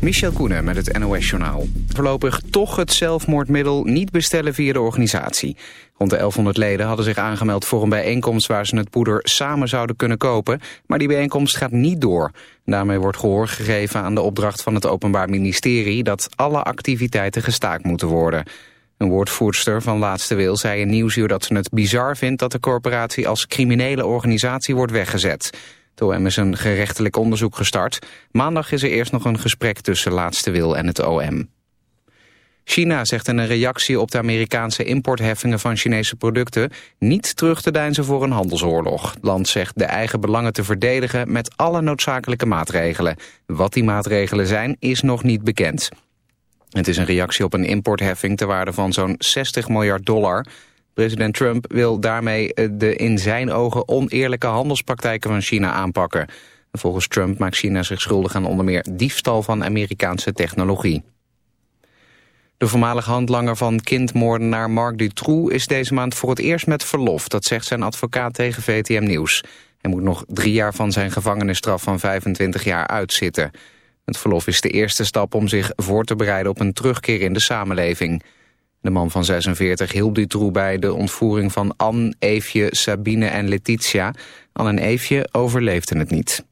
Michel Koenen met het NOS-journaal. Voorlopig toch het zelfmoordmiddel niet bestellen via de organisatie. Rond de 1100 leden hadden zich aangemeld voor een bijeenkomst... waar ze het poeder samen zouden kunnen kopen. Maar die bijeenkomst gaat niet door. Daarmee wordt gehoor gegeven aan de opdracht van het Openbaar Ministerie... dat alle activiteiten gestaakt moeten worden. Een woordvoerster van Laatste Wil zei in Nieuwsuur dat ze het bizar vindt... dat de corporatie als criminele organisatie wordt weggezet... OM is een gerechtelijk onderzoek gestart. Maandag is er eerst nog een gesprek tussen Laatste Wil en het OM. China zegt in een reactie op de Amerikaanse importheffingen van Chinese producten niet terug te deinzen voor een handelsoorlog. Land zegt de eigen belangen te verdedigen met alle noodzakelijke maatregelen. Wat die maatregelen zijn is nog niet bekend. Het is een reactie op een importheffing ter waarde van zo'n 60 miljard dollar. President Trump wil daarmee eh, de in zijn ogen oneerlijke handelspraktijken van China aanpakken. Volgens Trump maakt China zich schuldig aan onder meer diefstal van Amerikaanse technologie. De voormalige handlanger van kindmoordenaar Marc Dutroux is deze maand voor het eerst met verlof. Dat zegt zijn advocaat tegen VTM Nieuws. Hij moet nog drie jaar van zijn gevangenisstraf van 25 jaar uitzitten. Het verlof is de eerste stap om zich voor te bereiden op een terugkeer in de samenleving. De man van 46 hielp Dutroux bij de ontvoering van Anne, Eefje, Sabine en Letitia. Anne en Eefje overleefden het niet.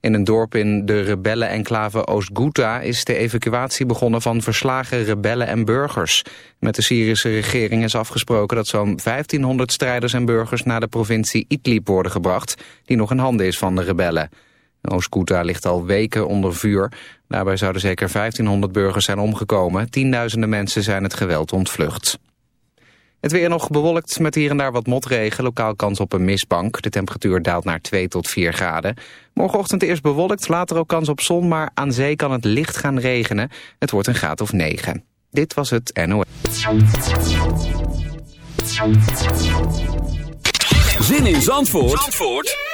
In een dorp in de rebellen-enclave Oost-Ghouta is de evacuatie begonnen van verslagen rebellen en burgers. Met de Syrische regering is afgesproken dat zo'n 1500 strijders en burgers naar de provincie Idlib worden gebracht, die nog in handen is van de rebellen. Oost-Ghouta ligt al weken onder vuur. Daarbij zouden zeker 1500 burgers zijn omgekomen. Tienduizenden mensen zijn het geweld ontvlucht. Het weer nog bewolkt met hier en daar wat motregen. Lokaal kans op een mistbank. De temperatuur daalt naar 2 tot 4 graden. Morgenochtend eerst bewolkt, later ook kans op zon... maar aan zee kan het licht gaan regenen. Het wordt een graad of 9. Dit was het NOS. Zin in Zandvoort, Zandvoort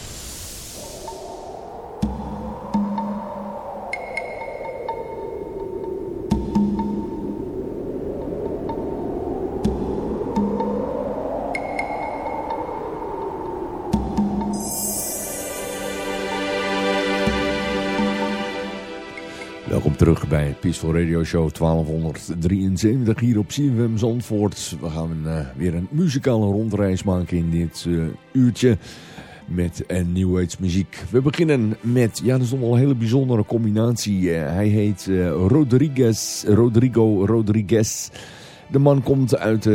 Peaceful Radio Show 1273 hier op CFM Zandvoort. We gaan uh, weer een muzikale rondreis maken in dit uh, uurtje met uh, New Age muziek. We beginnen met, ja dat is nog wel een hele bijzondere combinatie. hij heet Rodriguez, Rodrigo Rodriguez. De man komt uit,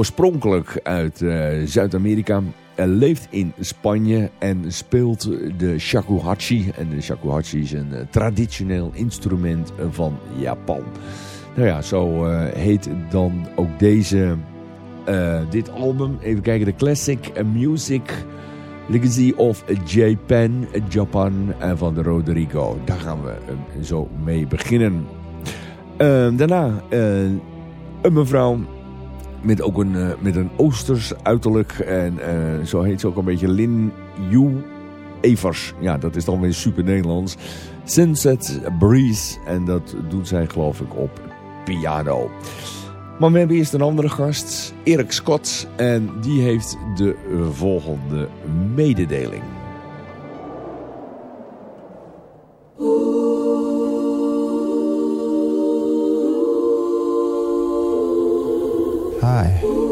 oorspronkelijk uit Zuid-Amerika leeft in Spanje en speelt de shakuhachi. En de shakuhachi is een uh, traditioneel instrument van Japan. Nou ja, zo heet dan ook deze, dit album. Even kijken, de Classic Music Legacy of Japan, Japan van de Rodrigo. Daar gaan we zo mee beginnen. daarna een mevrouw met ook een, uh, met een oosters uiterlijk. En uh, zo heet ze ook een beetje Lin Yu Evers. Ja, dat is dan weer super Nederlands. Sunset Breeze. En dat doet zij geloof ik op piano. Maar we hebben eerst een andere gast, Erik Scott. En die heeft de volgende mededeling.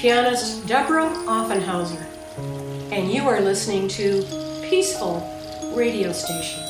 Pianist Deborah Offenhauser, and you are listening to Peaceful Radio Station.